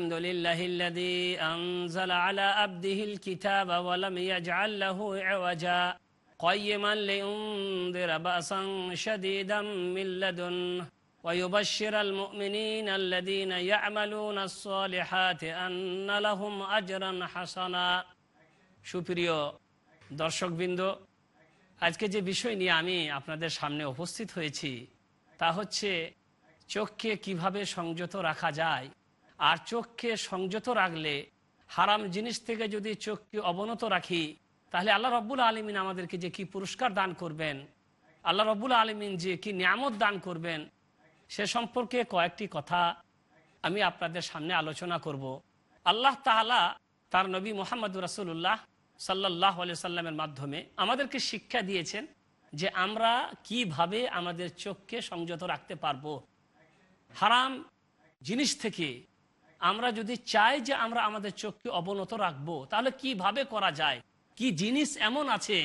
الحمد لله الذي أنزل على عبده الكتاب ولم يجعل له عوجا قيما لينذر بأسا شديدا من لدنه ويبشر المؤمنين الذين يعملون الصالحات أن لهم أجرا حسنا সুপ্রিয় দর্শকবৃন্দ আজকে যে বিষয় নিয়ে আমি আপনাদের সামনে উপস্থিত হয়েছি তা হচ্ছে চোখকে কিভাবে সংযত রাখা যায় আর চোখকে সংযত রাখলে, হারাম জিনিস থেকে যদি চোখকে অবনত রাখি, তাহলে আল্লাহ রব্বুল আলমিন আমাদেরকে যে কি পুরস্কার দান করবেন, আল্লাহ রব্বুল আলমিন যে কি নিয়ামত দান করবেন, সে সম্পর্কে কয়েকটি কথা আমি আপনাদের সামনে আলোচনা করব। আল্লাহ তাহলা তার নবী মোহাম্মদ রাসুল্লাহ সাল্লাহ সাল্লামের মাধ্যমে আমাদেরকে শিক্ষা দিয়েছেন যে আমরা কীভাবে আমাদের চোখকে সংযত রাখতে পারব। হারাম জিনিস থেকে আমরা যদি চাই যে আমরা আমাদের চোখকে অবনত রাখব, তাহলে কীভাবে করা যায়? কি জিনিস এমন আছে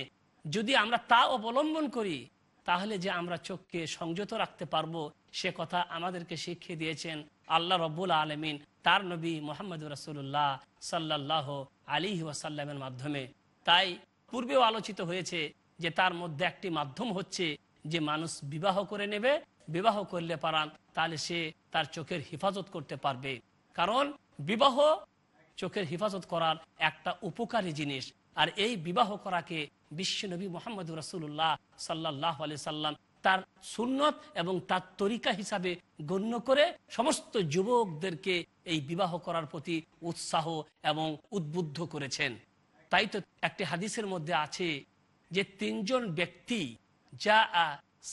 যদি আমরা তা অবলম্বন করি, তাহলে যে আমরা চোখকে সংযত রাখতে পারব? সে কথা আমাদেরকে শিখিয়ে দিয়েছেন আল্লাহ রব্বুল আলমিন, তার নবী মোহাম্মদ রসুল্লাহ সাল্লাহ আলী ওয়াসাল্লামের মাধ্যমে। তাই পূর্বেও আলোচিত হয়েছে যে তার মধ্যে একটি মাধ্যম হচ্ছে যে মানুষ বিবাহ করে নেবে, বিবাহ করলে পারান, তাহলে সে তার চোখের হেফাজত করতে পারবে। কারণ বিবাহ চোখের হেফাজত করার একটা উপকারী জিনিস। আর এই বিবাহ করাকে বিশ্বনবী মোহাম্মদ রসুল্লাহ সাল্লাহ আলি সাল্লাম তার সুন্নত এবং তার তরিকা হিসাবে গণ্য করে সমস্ত যুবকদেরকে এই বিবাহ করার প্রতি উৎসাহ এবং উদ্বুদ্ধ করেছেন। তাই তো একটি হাদিসের মধ্যে আছে যে তিনজন ব্যক্তি যা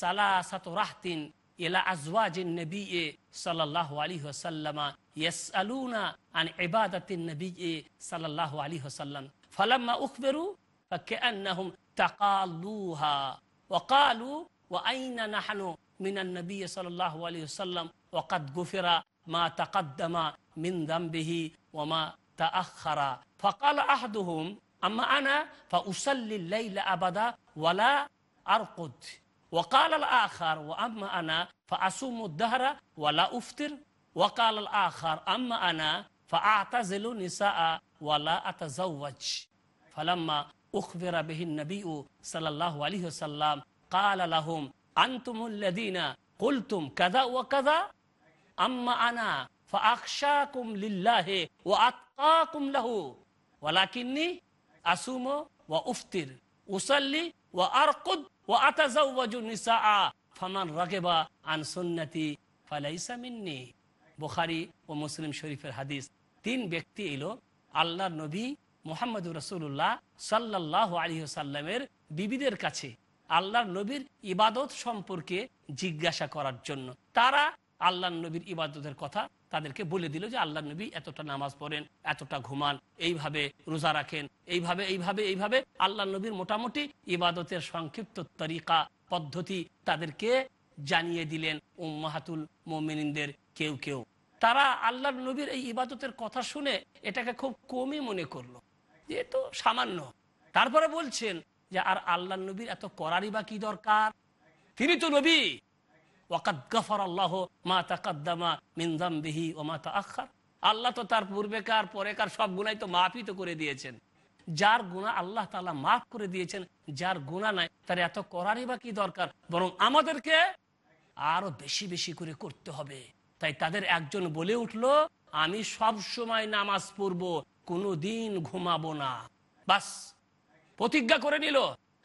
সালা সাত রাহতিন إلى أزواج النبي صلى الله عليه وسلم يسألون عن عبادة النبي صلى الله عليه وسلم. فلما أخبروا فكأنهم تقالوها وقالوا وأين نحن من النبي صلى الله عليه وسلم؟ وقد غفر ما تقدم من ذنبه وما تأخر. فقال أحدهم أما أنا فأصلي الليل أبدا ولا أرقد. وقال الآخر وأما أنا فأصوم الدهر ولا أفطر. وقال الآخر أما أنا فأعتزل النساء ولا أتزوج. فلما أخبر به النبي صلى الله عليه وسلم قال لهم أنتم الذين قلتم كذا وكذا أما أنا فأخشاكم لله وأتقاكم له ولكني أصوم وأفطر أصلي وأرقد ও আতাজাউবাজু নিসা ও মুসলিম শরীফের হাদিস। তিন ব্যক্তি এলো আল্লাহ নবী মোহাম্মদ রসুল্লাহ সাল্লাহ আলিহসাল্লামের বিবিদের কাছে আল্লাহর নবীর ইবাদত সম্পর্কে জিজ্ঞাসা করার জন্য। তারা আল্লাহ নবীর ইবাদতের কথা তাদেরকে বলে দিল যে আল্লাহ নবী এতটা নামাজ পড়েন, এতটা ঘুমান, এইভাবে রোজা রাখেন, এইভাবে এইভাবে এইভাবে আল্লাহ নবীর মোটামুটি ইবাদতের সংক্ষিপ্ত তরিকা, পদ্ধতি তাদেরকে জানিয়ে দিলেন উম্মাহাতুল মোমিনদের কেউ কেউ। তারা আল্লাহ নবীর এই ইবাদতের কথা শুনে এটাকে খুব কমই মনে করল। যে তো সামান্য। তারপরে বলছেন যে, আর আল্লাহ নবীর এত করারই বা কি দরকার? তিনি তো নবী। আল্লাহ মা তাকাদ্দামা মিনজাম বিহি ও মা তো তার পূর্বেকার, পরেকার সব গুণাই তো মাফই তো করে দিয়েছেন। যার গুণা আল্লাহ তালা মাফ করে দিয়েছেন, যার গুণা নাই, তার এত করারই বা কি দরকার? বরং আমাদেরকে আরও বেশি বেশি করে করতে হবে। তাই তাদের একজন বলে উঠল, আমি সব সময় নামাজ পড়ব কোনো দিন ঘুমাবো না। বাস, প্রতিজ্ঞা করে নিল,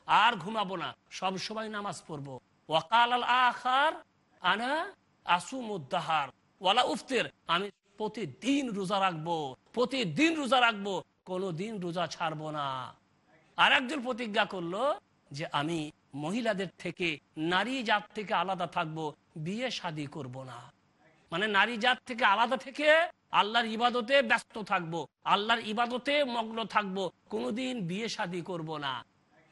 আর ঘুমাবো না, সব সময় নামাজ পড়ব। ওয়াকাল আল আখার আনা আসুমুদ্দাহার। ওয়ালা উফতের, আমি প্রতিদিন রোজা রাখব, প্রতিদিন রোজা রাখব, কোনোদিন রোজা ছাড়বো না। আর একজন প্রতিজ্ঞা করল যে আমি মহিলাদের থেকে, নারী জাত থেকে আলাদা থাকব, বিয়ে শাদী করব না। মানে নারী জাত থেকে আলাদা থেকে আল্লাহর ইবাদতে ব্যস্ত থাকব, আল্লাহর ইবাদতে মগ্ন থাকব, কোনোদিন বিয়ে শাদী করব না।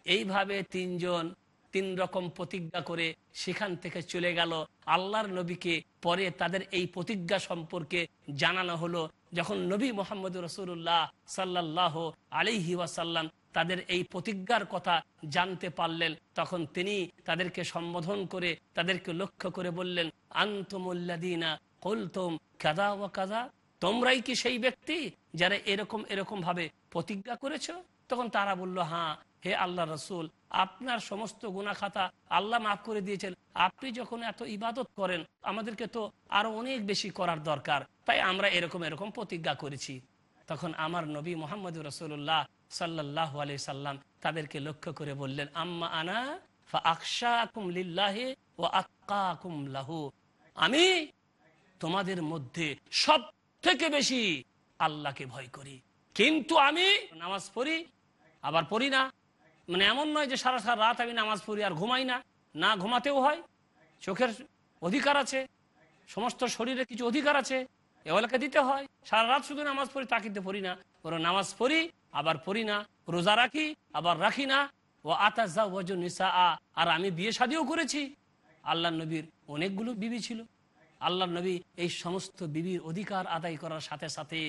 এইভাবে তিনজন তিন রকম প্রতিজ্ঞা করে সেখান থেকে চলে গেল। আল্লাহর নবীকে পরে তাদের এই প্রতিজ্ঞা সম্পর্কে জানানো হলো। যখন নবী মোহাম্মদ রসুল্লাহ সাল্লাহ আলিহি ওয়াসাল্লাম তাদের এই প্রতিজ্ঞার কথা জানতে পারলেন, তখন তিনি তাদেরকে সম্বোধন করে তাদেরকে লক্ষ্য করে বললেন আন্তমুল্লাদিনা কলতম কাদা ও কাদা তোমরাই কি সেই ব্যক্তি যারা এরকম এরকম ভাবে প্রতিজ্ঞা করেছ? তখন তারা বলল হ্যাঁ হে আল্লাহ রসুল আপনার সমস্ত গুণা খাতা আল্লাহ মাফ করে দিয়েছেন। আপনি যখন এত ইবাদত করেন, আমাদেরকে তো আরও অনেক বেশি করার দরকার। তাই আমরা এরকম এরকম প্রতিজ্ঞা করেছি। তখন আমার নবী মোহাম্মদ রসুল্লাহ সাল্লাহ আলি সাল্লাম তাদেরকে লক্ষ্য করে বললেন, আম্মা আনা আমি তোমাদের মধ্যে সব থেকে বেশি আল্লাহকে ভয় করি। কিন্তু আমি নামাজ পড়ি, আবার পড়ি না। মানে এমন নয় যে সারা সারা রাত আমি নামাজ পড়ি আর ঘুমাই না। না ঘুমাতেও হয়, চোখের অধিকার আছে, সমস্ত শরীরে কিছু অধিকার আছে এগুলোকে দিতে হয়। সারা রাত শুধু নামাজ পড়ি তা কিন্তু পড়ি না। ওরা নামাজ পড়ি, আবার পড়ি না। রোজা রাখি, আবার রাখি না। ও আতাজা ওজন নিসা আ আর আমি বিয়ে শাদিও করেছি। আল্লাহ নবীর অনেকগুলো বিবি ছিল। আল্লাহ নবী এই সমস্ত বিবির অধিকার আদায় করার সাথে সাথে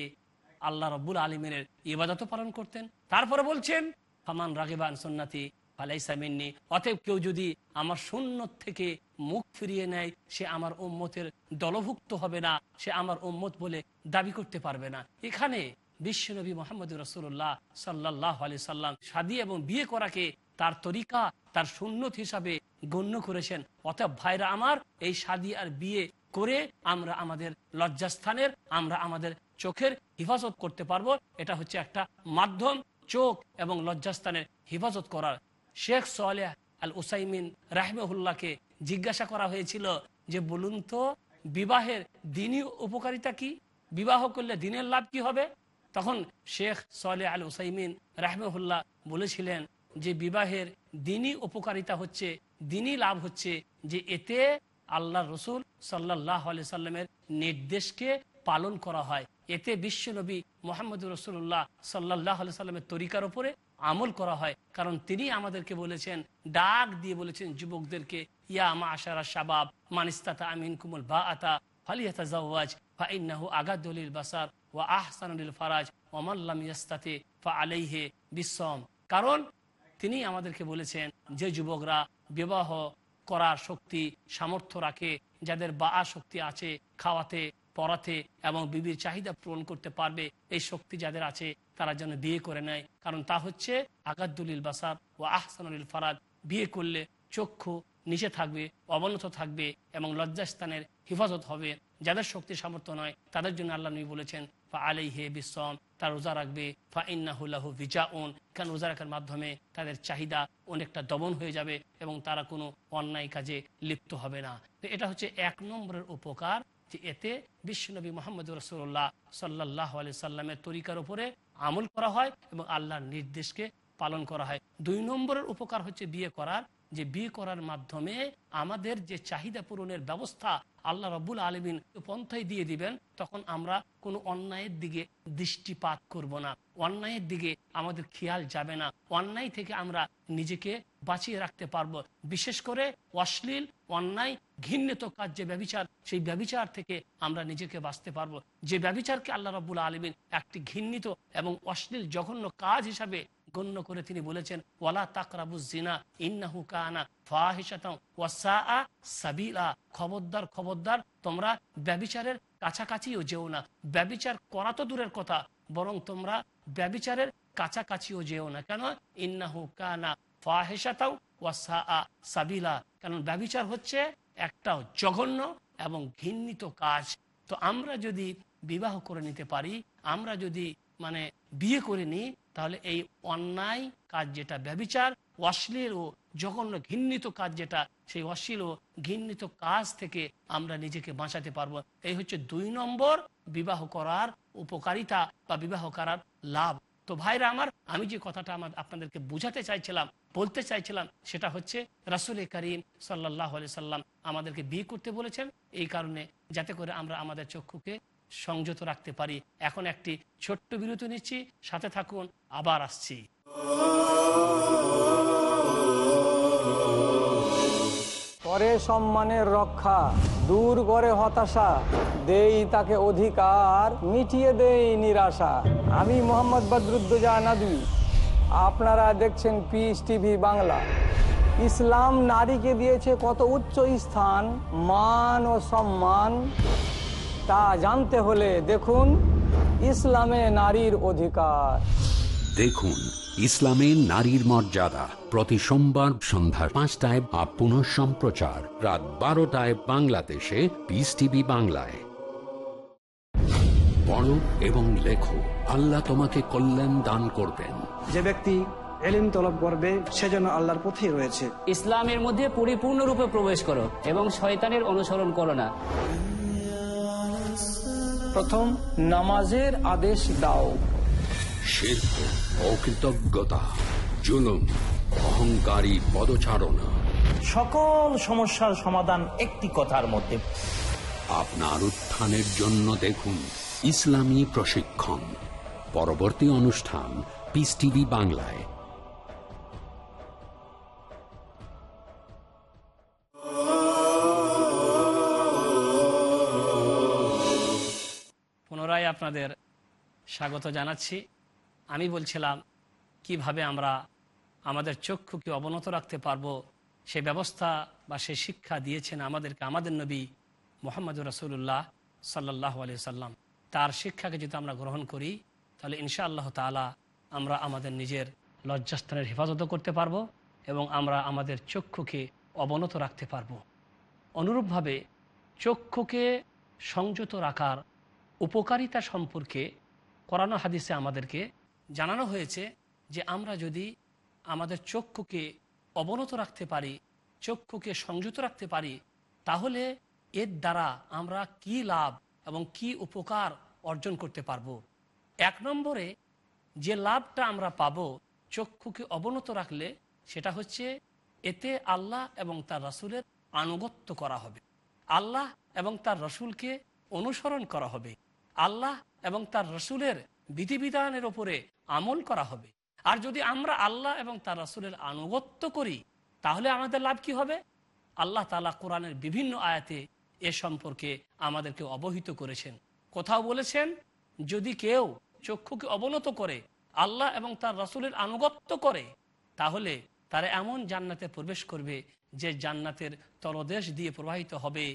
আল্লাহ রব্বুল আলমিনের ইবাদতও পালন করতেন। তারপরে বলছেন ফামান রাগিবান সন্নাতি ফালাইসামিননি অতএব কেউ যদি আমার সুন্নত থেকে মুখ ফিরিয়ে নেয়, সে আমার উম্মতের দলভুক্ত হবে না, সে আমার উম্মত বলে দাবি করতে পারবে না। এখানে বিশ্বনবী মোহাম্মদ রসুল্লাহ সাল্লাহ আলি সাল্লাম সাদী এবং বিয়ে করাকে তার তরিকা, তার সুন্নত হিসাবে গণ্য করেছেন। অতএব ভাইরা আমার, এই সাদী আর বিয়ে করে আমরা আমাদের লজ্জাস্থানের, আমরা আমাদের চোখের হেফাজত করতে পারব। এটা হচ্ছে একটা মাধ্যম। চোখ এবং লজ্জাস্থানের হেফাজত করার শেখ সোয়ালিয়া আল উসাইমিন রাহমেহুল্লাহকে জিজ্ঞাসা করা হয়েছিল যে, বলুন তো, বিবাহের দিনই উপকারিতা কি? বিবাহ করলে দিনের লাভ কি হবে? তখন শেখ সোয়ালে আল উসাইমিন রাহমেহুল্লাহ বলেছিলেন যে, বিবাহের দিনই উপকারিতা হচ্ছে, দিনই লাভ হচ্ছে যে, এতে আল্লাহ রসুল সাল্লাহ আলি সাল্লামের নির্দেশকে পালন করা হয়। এতে বিশ্বনবী মোহাম্মদ রসুল্লাহ সাল্লাহ সাল্লামের তরিকার উপরে আমল করা হয়। কারণ তিনি আমাদেরকে বলেছেন, ডাক দিয়ে বলেছেন যুবকদেরকে, ইয়া আমা আশারা শাবাব মানিস্তাতা আমিন কুমুল বা আতা ফালিয়াতা জাওয়াজ ফাইন্নাহু আগাদুলিল বাসার ও আহসানুল ফারাজ ওমাল্লাম ইয়াস্তাতে ফা আলাইহে বিশ্বম কারণ তিনি আমাদেরকে বলেছেন যে যুবকরা বিবাহ করার শক্তি, সামর্থ্য রাখে, যাদের বা শক্তি আছে খাওয়াতে পড়াতে এবং বিবির চাহিদা পূরণ করতে পারবে এই শক্তি যাদের আছে, তারা যেন বিয়ে করে নেয়। কারণ তা হচ্ছে আগাদুলিল বাসার ও আহসানুল ফারাদ। বিয়ে করলে চক্ষু নিচে থাকবে, অবনত থাকবে এবং লজ্জাস্থানের হেফাজত হবে। যাদের শক্তি সামর্থ্য নয়, তাদের জন্য আল্লাহ নবী বলেছেন, ফা আলাই হে বিশ্বম তার রোজা রাখবে। ফা ইন্নাহুল্লাহু ভিজাউন কারণ রোজা রাখার মাধ্যমে তাদের চাহিদা অনেকটা দমন হয়ে যাবে এবং তারা কোনো অন্যায় কাজে লিপ্ত হবে না। তো এটা হচ্ছে এক নম্বরের উপকার যে এতে বিশ্বনবী মোহাম্মদ রসুল্লাহ সাল্লাহ আলি সাল্লামের তরিকার উপরে আমল করা হয় এবং আল্লাহর নির্দেশকে পালন করা হয়। দুই নম্বরের উপকার হচ্ছে বিয়ে করার। যে বিয়ে করার মাধ্যমে আমাদের যে চাহিদা পূরণের ব্যবস্থা আল্লাহ রব্বুল আলমিন পন্থায় দিয়ে দিবেন, তখন আমরা কোনো অন্যায়ের দিকে দৃষ্টিপাত করব না। অন্যায়ের দিকে আমাদের খেয়াল যাবে না। অন্যায় থেকে আমরা নিজেকে বাঁচিয়ে রাখতে পারব। বিশেষ করে অশ্লীল, অন্যায়, ঘৃণিত কাজ যে ব্যবচার, সেই ব্যবচার থেকে আমরা নিজেকে বাঁচতে পারব। যে ব্যবচারকে আল্লাহ রব্বুল আলমিন একটি ঘৃণিত এবং অশ্লীল, জঘন্য কাজ হিসাবে গণ্য করে তিনি বলেছেন, ওয়ালা তাকরাবুজিনা ইন্নাহু কানা ফাহিশাতাম ওয়াসা সাবিলা। খবরদার খবরদার, তোমরা ব্যবিচারের কাছাকাছিও যেও না। ব্যবিচার করা তো দূরের কথা, বরং তোমরা ব্যবিচারের কাছাকাছিও যেও না। কেন? ইন্নাহু কানা ফাহেসাতাও ওয়াসা সাবিলা। কারণ ব্যবিচার হচ্ছে একটা জঘন্য এবং ঘৃণিত কাজ। তো আমরা যদি বিবাহ করে নিতে পারি, আমরা যদি মানে বিয়ে করে নিই তাহলে এই অন্যায় কাজ যেটা ব্যবিচার অশ্লীল ও জঘন্য ঘৃণিত কাজ যেটা, সেই অশ্লীল ও ঘৃণিত কাজ থেকে আমরা নিজেকে বাঁচাতে পারব। এই হচ্ছে দুই নম্বর বিবাহ করার উপকারিতা বা বিবাহ করার লাভ। তো ভাইরা আমার, আমি যে কথাটা আমার আপনাদেরকে বুঝাতে চাইছিলাম, বলতে চাইছিলাম, সেটা হচ্ছে রাসুল করিম সাল্লাহ সাল্লাম আমাদেরকে বিয়ে করতে বলেছেন। এই কারণে যাতে করে আমরা আমাদের চক্ষুকে সংযত রাখতে পারি। এখন একটি ছোট্ট বিরতি নিচ্ছি, সাথে থাকুন, আবার আসছি। করে সম্মানের রক্ষা, দূর করে হতাশা, দেই তাকে অধিকার, মিটিয়ে দেই নিরাশা। আমি মোহাম্মদ বদরুদ্দোজা আপনারা দেখছেন পিস টিভি বাংলা। ইসলাম নারীকে দিয়েছে কত উচ্চ স্থান, মান ও সম্মান। তা জানতে হলে দেখুন ইসলামে নারীর অধিকার। দেখুন ইসলামে নারীর মর্যাদা প্রতি সোমবার সন্ধ্যা পাঁচটায় বা পুনঃ সম্প্রচার রাত বারোটায় বাংলাদেশে পিস টিভি বাংলায়। পড়ো এবং লেখো আল্লাহ তোমাকে কল্যাণ দান করবেন। যে ব্যক্তি এলিম তলব করবে সে যেন আল্লাহর পথেই রয়েছে। ইসলামের মধ্যে পরিপূর্ণরূপে প্রবেশ করো এবং শয়তানের অনুসরণ করো না। প্রথম নামাজের আদেশ দাও। শিল্প অকৃতজ্ঞতা জুলুম অহংকারী পদচারণা। সকল সমস্যার সমাধান একটি কথার মধ্যে। আপনার উত্থানের জন্য দেখুন ইসলামী প্রশিক্ষণ। পরবর্তী অনুষ্ঠান পিস টিভি বাংলায়। আপনাদের স্বাগত জানাচ্ছি। আমি বলছিলাম, কীভাবে আমরা আমাদের চক্ষুকে অবনত রাখতে পারব, সে ব্যবস্থা বা সে শিক্ষা দিয়েছেন আমাদেরকে, আমাদের নবী মোহাম্মদ রাসুল্লাহ সাল্লাহ আলিয়া সাল্লাম তার শিক্ষাকে যদি আমরা গ্রহণ করি, তাহলে ইনশা আল্লাহ তালা আমরা আমাদের নিজের লজ্জাস্থানের হেফাজতও করতে পারব এবং আমরা আমাদের চক্ষুকে অবনত রাখতে পারব। অনুরূপভাবে চক্ষুকে সংযত রাখার উপকারিতা সম্পর্কে করানো হাদিসে আমাদেরকে জানানো হয়েছে যে আমরা যদি আমাদের চক্ষুকে অবনত রাখতে পারি, চক্ষুকে সংযত রাখতে পারি, তাহলে এর দ্বারা আমরা কি লাভ এবং কি উপকার অর্জন করতে পারব? এক নম্বরে যে লাভটা আমরা পাবো চক্ষুকে অবনত রাখলে সেটা হচ্ছে এতে আল্লাহ এবং তার রাসুলের আনুগত্য করা হবে। আল্লাহ এবং তার রসুলকে অনুসরণ করা হবে। আল্লাহ এবং তার রসুলের বিধিবিধানের ওপরে আমল করা হবে। আর যদি আমরা আল্লাহ এবং তার রসুলের আনুগত্য করি, তাহলে আমাদের লাভ কি হবে? আল্লাহ তালা কোরআনের বিভিন্ন আয়াতে এ সম্পর্কে আমাদেরকে অবহিত করেছেন। কোথাও বলেছেন, যদি কেউ চক্ষুকে অবনত করে, আল্লাহ এবং তার রসুলের আনুগত্য করে, তাহলে তারা এমন জান্নাতে প্রবেশ করবে যে জান্নাতের তলদেশ দিয়ে প্রবাহিত হবে।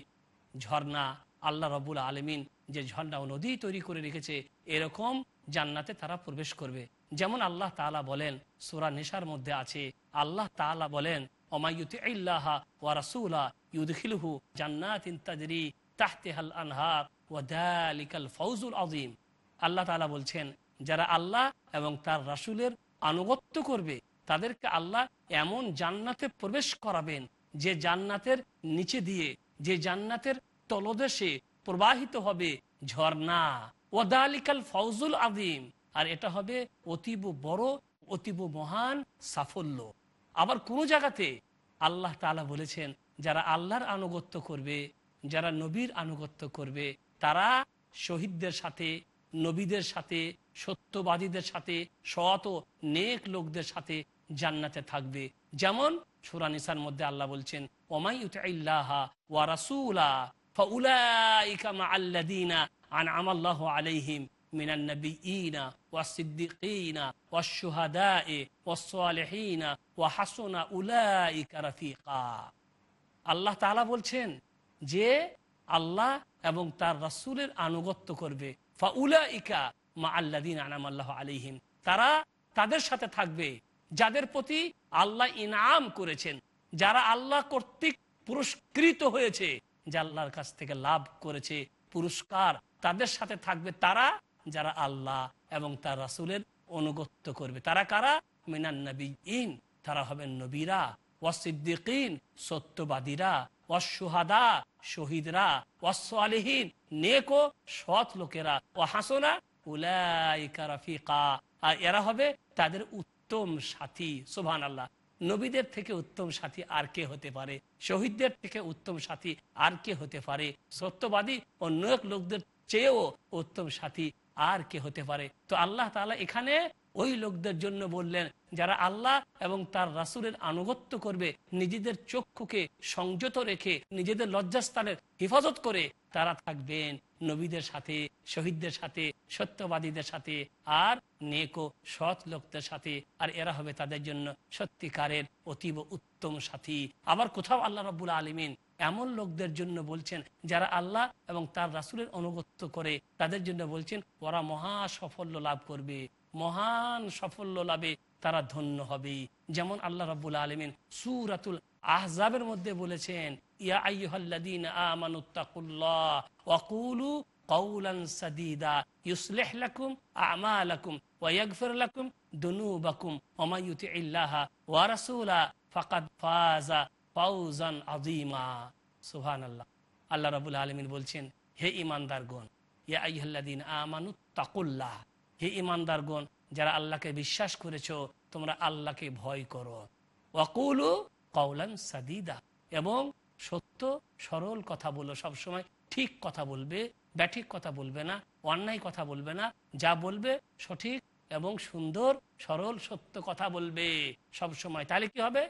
ঝর্ণা, আল্লাহ রবুল আলমিন যে ঝর্ণা ও নদী তৈরি করে রেখেছে, এরকম জান্নাতে তারা প্রবেশ করবে। যেমন আল্লাহ তালা বলেন, সুরা নেশার মধ্যে আছে, আল্লাহ তালা বলেন অমায়ুতি ইল্লাহা ওয়া আনহার ওয়া যালিকাল ফাউজুল আল্লাহ তাআলা বলছেন, যারা আল্লাহ এবং তার রাসূলের আনুগত্য করবে, তাদেরকে আল্লাহ এমন জান্নাতে প্রবেশ করাবেন, যে জান্নাতের নিচে দিয়ে, যে জান্নাতের তলদেশে প্রবাহিত হবে ঝর্ণা। ওদালিকাল ফৌজুল আদিম আর এটা হবে অতীব বড়, অতীব মহান সাফল্য। আবার কোন জায়গাতে আল্লাহ তালা বলেছেন, যারা আল্লাহর আনুগত্য করবে, যারা নবীর আনুগত্য করবে, তারা শহীদদের সাথে, নবীদের সাথে, সত্যবাদীদের সাথে ও নেক লোকদের সাথে জান্নাতে থাকবে। যেমন সুরানিসার মধ্যে আল্লাহ বলছেন, ওমাই ইল্লাহা ওয়া রাসূলা ফাউলাইকা মাআল্লাযীনা আনআমা আল্লাহু আলাইহিম মিনান নাবিয়িনা ওয়াস-সিদ্দিকিনা ওয়াশ-শুহাদা'i ওয়াস-সালিহিনা ওয়া হাসুনা উলাইকা আল্লাহ তাআলা বলছেন যে আল্লাহ এবং তার রাসূলের আনুগত্য করবে। ফাউলাইকা মাআল্লাযীনা আনআমা আল্লাহু আলাইহিম। তারা তাদের সাথে থাকবে, যাদের প্রতি আল্লাহ ইনাম করেছেন, যারা আল্লাহ কর্তৃক পুরস্কৃত হয়েছে। যে আল্লাহর কাছ থেকে লাভ করেছে পুরস্কার, তাদের সাথে থাকবে তারা যারা আল্লাহ এবং তার রাসুলের অনুগত্য করবে। তারা কারা? মিনান নবী তারা হবেন নবীরা, ওয়াসিদ্দিকিন, সত্যবাদীরা অসুহাদা শহীদরা অসলিহীন নেকো সৎ লোকেরা ও হাসনা উলাইকা রফিকা। আর এরা হবে তাদের উত্তম সাথী সুবহান আল্লাহ নবীদের থেকে উত্তম সাথী আর কে হতে পারে? শহীদদের থেকে উত্তম সাথী আর কে হতে পারে? সত্যবাদী ও নেক লোকদের চেয়েও উত্তম সাথী আর কে হতে পারে? তো আল্লাহ তাআলা এখানে ওই লোকদের জন্য বললেন, যারা আল্লাহ এবং তার রাসুলের আনুগত্য করবে, নিজেদের চক্ষুকে সংযত রেখে, নিজেদের লজ্জাস্থানের হেফাজত করে তারা থাকবেন। নবীদের সাথে, শহীদদের সাথে, সত্যবাদীদের সাথে, আর নেকো সৎ লোকদের সাথে। আর এরা হবে তাদের জন্য সত্যিকারের অতীব উত্তম সাথী। আবার কোথাও আল্লাহ রব্বুল আলমিন এমন লোকদের জন্য বলছেন, যারা আল্লাহ এবং তার রাসুলের অনুগত্য করে, তাদের জন্য বলছেন, ওরা মহা সাফল্য লাভ করবে। মহান সাফল্য লাভে তারা ধন্য হবে যেমন আল্লাহ রাবুল আলমিন সুরাতুল আহজাবের মধ্যে বলেছেন, ইয়া আইয়ুহাল্লাযীন আমানুত্তাকুল্লাহ ওয়াকুলু কওলান সাদীদা, ইউসলিহ লাকুম আমালাকুম ওয়া ইয়াগফির লাকুম ওয়া রাসূলা ফাকাদ ফাজা ফাওজান আযীমা। সুবহানাল্লাহ। আল্লাহ রাব্বুল আলামিন বলছেন, হে ঈমানদারগণ, ইয়া আইয়ুহাল্লাযীন আমানুত্তাকুল্লাহ হে ঈমানদারগণ যারা আল্লাহকে বিশ্বাস করেছ, তোমরা আল্লাহকে ভয় করো। ওয়াকুলু কওলান সাদিদা। এবং সত্য, সরল কথা বলো। সবসময় ঠিক কথা বলবে, ব্যাঠিক কথা বলবে না, অন্যায় কথা বলবে না, যা বলবে সঠিক এবং সুন্দর, সরল, সত্য কথা বলবে সব সময় তাহলে কি হবে?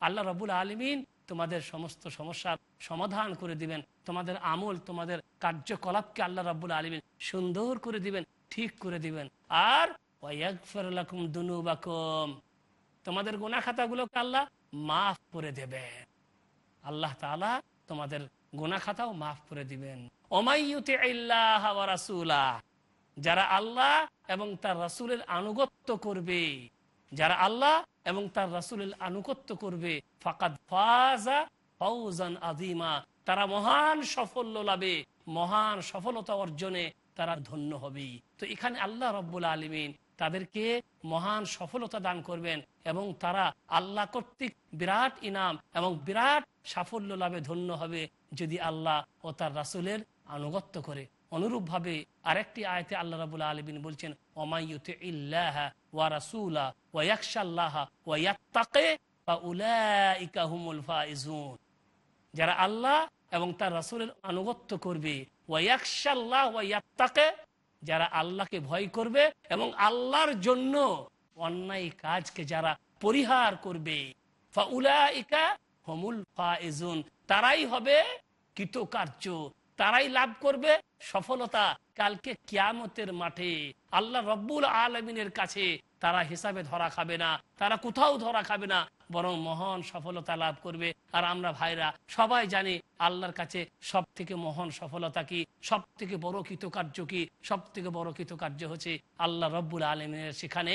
আল্লাহ রবুল আলমিন তোমাদের সমস্ত সমস্যার সমাধান করে দিবেন। তোমাদের আমল, তোমাদের কার্যকলাপকে আল্লাহ রাবুল আলমিন সুন্দর করে দিবেন, ঠিক করে দিবেন। আর তোমাদের গোনা খাতাগুলোকে আল্লাহ মাফ করে দেবেন। আল্লাহ তাআলা তোমাদের গোনা খাতাও মাফ করে দিবেন। যারা আল্লাহ এবং তার রাসূলের আনুগত্য করবে, যারা আল্লাহ এবং তার রাসুলের আনুগত্য করবে, ফাকাদ ফাজা ফৌজান আযীমা, তারা মহান সাফল্য লাভে মহান সফলতা অর্জনে তারা ধন্য হবে তো এখানে আল্লাহ রব্বুল আলমিন তাদেরকে মহান সফলতা দান করবেন এবং তারা আল্লাহ কর্তৃক বিরাট ইনাম এবং বিরাট সাফল্য লাভে ধন্য হবে যদি আল্লাহ ও তার রাসুলের আনুগত্য করে। অনুরূপভাবে আরেকটি আয়তে আল্লাহ রাবুল আলমিন বলছেন যারা আল্লাহ এবং তার রাসুলের আনুগত্য করবে। যারা আল্লাহকে ভয় করবে এবং আল্লাহর জন্য অন্যায় কাজকে যারা পরিহার করবে। তারাই হবে কৃতকার্য, তারাই লাভ করবে সফলতা কালকে কিয়ামতের মাঠে। আল্লাহ রব্বুল আলমিনের কাছে তারা হিসাবে ধরা খাবে না, তারা কোথাও ধরা খাবে না। বরং মহান সফলতা লাভ করবে। আর আমরা ভাইরা সবাই জানি আল্লাহর কাছে সব থেকে মহান সফলতা কি সব থেকে বড় কৃতকার্য কি সব থেকে বড় কৃতকার্য হচ্ছে আল্লাহ রব্বুল আলমিনের সেখানে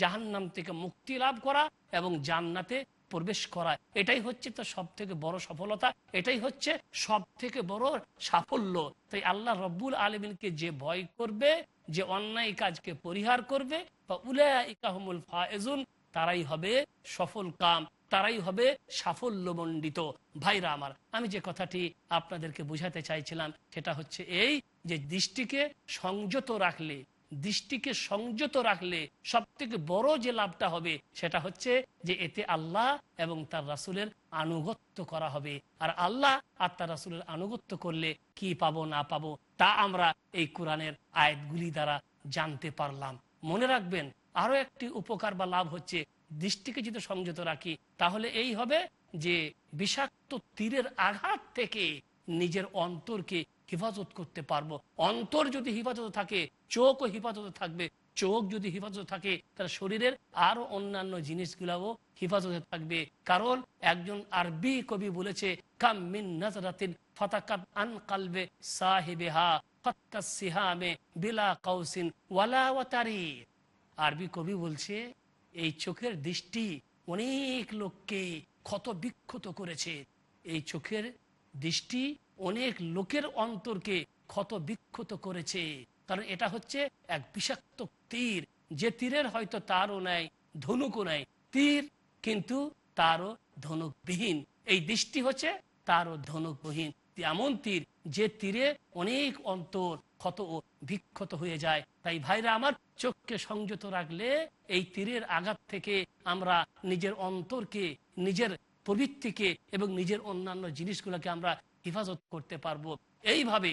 জাহান্নাম থেকে মুক্তি লাভ করা এবং জান্নাতে প্রবেশ করা। এটাই হচ্ছে তো সব থেকে বড় সফলতা, এটাই হচ্ছে সব থেকে বড় সাফল্য। তাই আল্লাহ রব্বুল আলমিনকে যে ভয় করবে, যে অন্যায় কাজকে পরিহার করবে বা উলাইকাহমুল ফায়েজুন তারাই হবে সফল কাম, তারাই হবে সাফল্যমণ্ডিত। ভাইরা আমার, আমি যে কথাটি আপনাদেরকে বুঝাতে চাইছিলাম, সেটা হচ্ছে এই যে দৃষ্টিকে সংযত রাখলে, দৃষ্টিকে সংযত রাখলে সব থেকে বড় যে লাভটা হবে, সেটা হচ্ছে যে এতে আল্লাহ এবং তার রাসুলের আনুগত্য করা হবে। আর আল্লাহ আর তার রাসুলের আনুগত্য করলে কি পাবো, না পাবো, তা আমরা এই কোরআনের আয়াতগুলি দ্বারা জানতে পারলাম। মনে রাখবেন আরও একটি উপকার বা লাভ হচ্ছে, দৃষ্টিকে যদি সংযত রাখি, তাহলে এই হবে যে বিষাক্ত তীরের আঘাত থেকে নিজের অন্তরকে হেফাজত করতে পারব। অন্তর যদি হেফাজত থাকে, চোখও হেফাজত থাকবে। চোখ যদি হেফাজত থাকে, তাহলে শরীরের আরও অন্যান্য জিনিসগুলাও হেফাজতে থাকবে। কারণ একজন আরবি কবি বলেছে, কাম মিন নাজরাতিন বিলা কাউসিন ওয়ালা ওয়াতারি আরবি কবি বলছে, এই চোখের দৃষ্টি অনেক লোককে ক্ষত বিক্ষত করেছে। এই চোখের দৃষ্টি অনেক লোকের অন্তরকে ক্ষত বিক্ষত করেছে। কারণ এটা হচ্ছে এক বিষাক্ত তীর। যে তীরের হয়তো তারও নেই, ধনুকও নেই। তীর কিন্তু তারও ধনুকবিহীন। এই দৃষ্টি হচ্ছে তারও ধনুকবিহীন। এমন তীর যে তীরে অনেক অন্তর ক্ষত ও বিক্ষত হয়ে যায়। তাই ভাইরা আমার চোখকে সংযত রাখলে এই তীরের আঘাত থেকে আমরা নিজের অন্তরকে, নিজের প্রবৃত্তিকে এবং নিজের অন্যান্য জিনিসগুলোকে আমরা হেফাজত করতে পারব। এইভাবে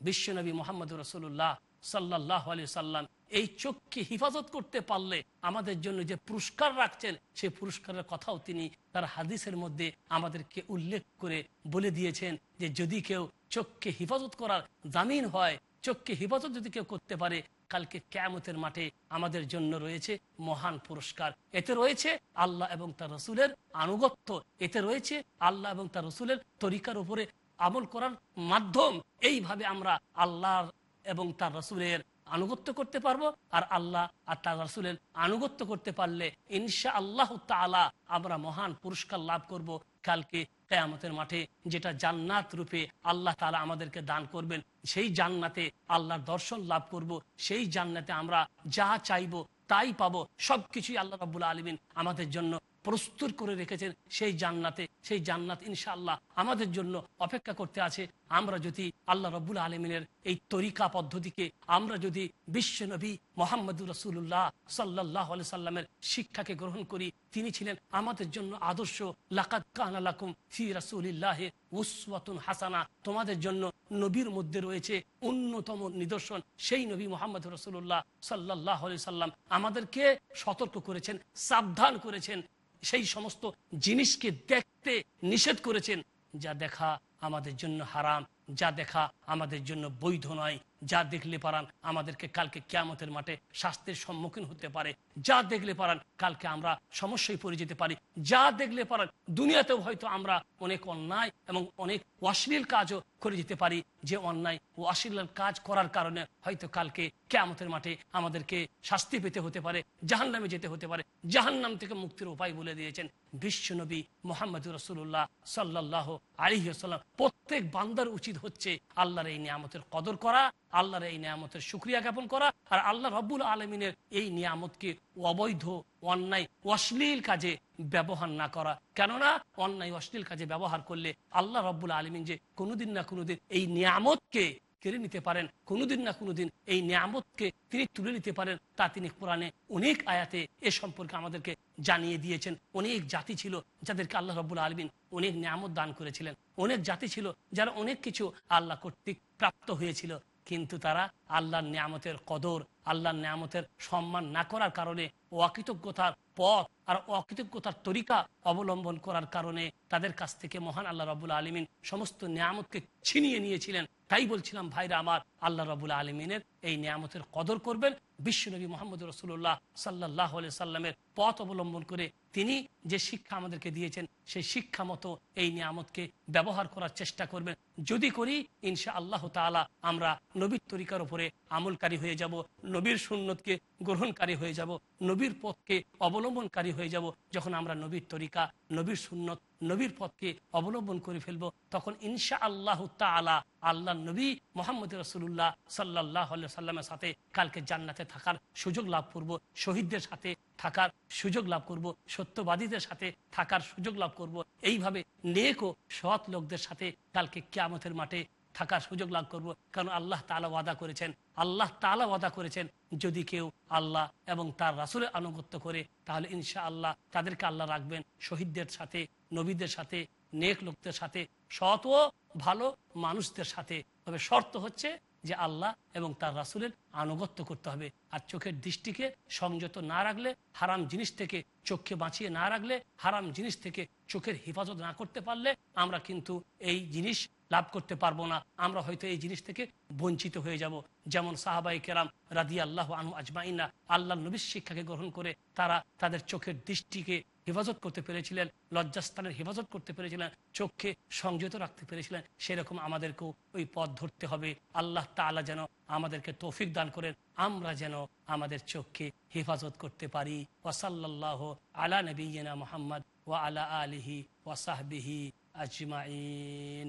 বিশ্বনবী মোহাম্মদ রসুল্লাহ সাল্লাহ আলি সাল্লাম এই চোখকে হেফাজত করতে পারলে আমাদের জন্য যে পুরস্কার রাখছেন সেই পুরস্কারের কথাও তিনি তার হাদিসের মধ্যে আমাদেরকে উল্লেখ করে বলে দিয়েছেন যে যদি কেউ চোখকে হেফাজত করার জামিন হয়, চোখকে হেফাজত যদি কেউ করতে পারে কালকে ক্যামতের মাঠে আমাদের জন্য রয়েছে মহান পুরস্কার। এতে রয়েছে আল্লাহ এবং তার রসুলের আনুগত্য। এতে রয়েছে আল্লাহ এবং তার রসুলের তরিকার উপরে আমল করার মাধ্যম। এইভাবে আমরা আল্লাহ এবং তার রসুলের আনুগত্য করতে পারব আর আল্লাহ আর তার রসুলের আনুগত্য করতে পারলে ইনশা আল্লাহ তালা আমরা মহান পুরস্কার লাভ করব কালকে কেয়ামতের মাঠে যেটা জান্নাত রূপে আল্লাহ তালা আমাদেরকে দান করবেন, সেই জান্নাতে আল্লাহর দর্শন লাভ করব, সেই জান্নাতে আমরা যা চাইব তাই পাবো, সবকিছুই আল্লাহ রাবুল আলমিন আমাদের জন্য প্রস্তুত করে রেখেছেন সেই জান্নাতে, সেই জান্নাত ইনশাআল্লাহ আমাদের জন্য অপেক্ষা করতে আছে। আমরা যদি আল্লাহ রব্বুল আলমিনের এই তরিকা পদ্ধতিকে, আমরা যদি বিশ্বনবী মোহাম্মদুর রসুল্লাহ সাল্লাহ সাল্লামের শিক্ষাকে গ্রহণ করি, তিনি ছিলেন আমাদের জন্য আদর্শ। লাকাত কানালাকুম ফি রাসুলিল্লাহে উসওয়াতুন হাসানা। তোমাদের জন্য নবীর মধ্যে রয়েছে অন্যতম নিদর্শন। সেই নবী মোহাম্মদ রসুল্লাহ সাল্লাহ সাল্লাম আমাদেরকে সতর্ক করেছেন, সাবধান করেছেন। সেই সমস্ত জিনিসকে দেখতে নিষেধ করেছেন, যা দেখা আমাদের জন্য হারাম, যা দেখা আমাদের জন্য বৈধ নয়। যা দেখলে পারান আমাদেরকে কালকে কেয়ামতের মাঠে শাস্তির সম্মুখীন হতে পারে। যা দেখলে পারান কালকে আমরা সমস্যায় পড়ে যেতে পারি। যা দেখলে পারান দুনিয়াতেও হয়তো আমরা অনেক অন্যায় এবং অনেক অশ্লীল কাজও করে যেতে পারি। যে অন্যায় ও অশ্লীল কাজ করার কারণে হয়তো কালকে কেয়ামতের মাঠে আমাদেরকে শাস্তি পেতে হতে পারে, জাহান্নামে যেতে হতে পারে। জাহান্নাম থেকে মুক্তির উপায় বলে দিয়েছেন বিশ্বনবী মোহাম্মদ রসুল্লাহ সাল্লাহ আলিহাল্লাম প্রত্যেক বান্দার উচিত হচ্ছে আল্লাহর এই নিয়ামতের কদর করা আল্লাহর এই নিয়ামতের সুক্রিয়া জ্ঞাপন করা আর আল্লাহ রব্বুল আলমিনের এই নিয়ামতকে অবৈধ, অন্যায়, অশ্লীল কাজে ব্যবহার না করা। কেননা অন্যায়, অশ্লীল কাজে ব্যবহার করলে আল্লাহ রব্বুল আলমিন যে কোনোদিন না কোনোদিন এই নিয়ামতকে কেড়ে নিতে পারেন, কোনোদিন না কোনোদিন এই নিয়ামতকে তিনি তুলে নিতে পারেন, তা তিনি কোরআনে অনেক আয়াতে এ সম্পর্কে আমাদেরকে জানিয়ে দিয়েছেন। অনেক জাতি ছিল যাদেরকে আল্লাহ রব্বুল আলমিন অনেক নিয়ামত দান করেছিলেন। অনেক জাতি ছিল যারা অনেক কিছু আল্লাহ কর্তৃক প্রাপ্ত হয়েছিল। কিন্তু তারা আল্লাহর নিয়ামতের কদর, আল্লাহর নিয়ামতের সম্মান না করার কারণে অকৃতজ্ঞতার পথ আর অকৃতজ্ঞতার তরিকা অবলম্বন করার কারণে তাদের কাছ থেকে মহান আল্লাহ রবুল্লা আলমিন সমস্ত নিয়ামতকে ছিনিয়ে নিয়েছিলেন। তাই বলছিলাম, ভাইরা আমার, আল্লাহ রবুল্লা আলমিনের এই নিয়ামতের কদর করবেন। বিশ্বনবী মোহাম্মদ রসুল্লাহ সাল্লাহ সাল্লামের পথ অবলম্বন করে তিনি যে শিক্ষা আমাদেরকে দিয়েছেন, সেই শিক্ষা মতো এই নিয়ামতকে ব্যবহার করার চেষ্টা করবেন। যদি করি ইনশা আল্লাহ তালা আমরা নবীর তরিকার উপরে আমলকারী হয়ে যাব, নবীর সুন্নতকে গ্রহণকারী হয়ে যাব, নবীর পথকে অবলম্বনকারী হয়ে যাব। যখন আমরা নবীর তরিকা, নবীর সুন্নত, নবীর পথকে অবলম্বন করে ফেলব, তখন ইনশা আল্লাহ তালা আল্লাহ নবী মোহাম্মদ রসুল্লাহ সাল্লাহ সাল্লামের সাথে কালকে জান্নাতে থাকার সুযোগ লাভ করব, শহীদদের সাথে থাকার সুযোগ লাভ করব, সত্যবাদীদের সাথে থাকার সুযোগ লাভ করব। এইভাবে নেক ও সৎ লোকদের সাথে কালকে কেয়ামতের মাঠে থাকার সুযোগ লাভ করব। কারণ আল্লাহ তালা ওয়াদা করেছেন, আল্লাহ তালা ওয়াদা করেছেন, যদি কেউ আল্লাহ এবং তার রাসুলের আনুগত্য করে, তাহলে ইনশা আল্লাহ তাদেরকে আল্লাহ রাখবেন। শহীদদের সাথে, নবীদের সাথে, নেক লোকদের সাথে, সৎ ও ভালো মানুষদের সাথে। তবে শর্ত হচ্ছে যে আল্লাহ এবং তার রাসুলের আনুগত্য করতে হবে। আর চোখের দৃষ্টিকে সংযত না রাখলে, হারাম জিনিস থেকে চোখকে বাঁচিয়ে না রাখলে, হারাম জিনিস থেকে চোখের হেফাজত না করতে পারলে আমরা কিন্তু এই জিনিস লাভ করতে পারব না। আমরা হয়তো এই জিনিস থেকে বঞ্চিত হয়ে যাব। যেমন সাহাবাই কেরাম রাদি আল্লাহ আনু আজমাইনা আল্লাহ নবীর শিক্ষাকে গ্রহণ করে তারা তাদের চোখের দৃষ্টিকে হেফাজত করতে পেরেছিলেন লজ্জাস্থানের হেফাজত করতে পেরেছিলেন চোখকে সংযত রাখতে পেরেছিলেন সেরকম আমাদেরকেও ওই পথ ধরতে হবে আল্লাহ তালা যেন আমাদেরকে তৌফিক দান করেন আমরা যেন আমাদের চোখকে হেফাজত করতে পারি ওয়াসাল্লাহ আলা নবীনা মোহাম্মদ ওয়া আলা আলিহি ওয়াসাহবিহি আজমাইন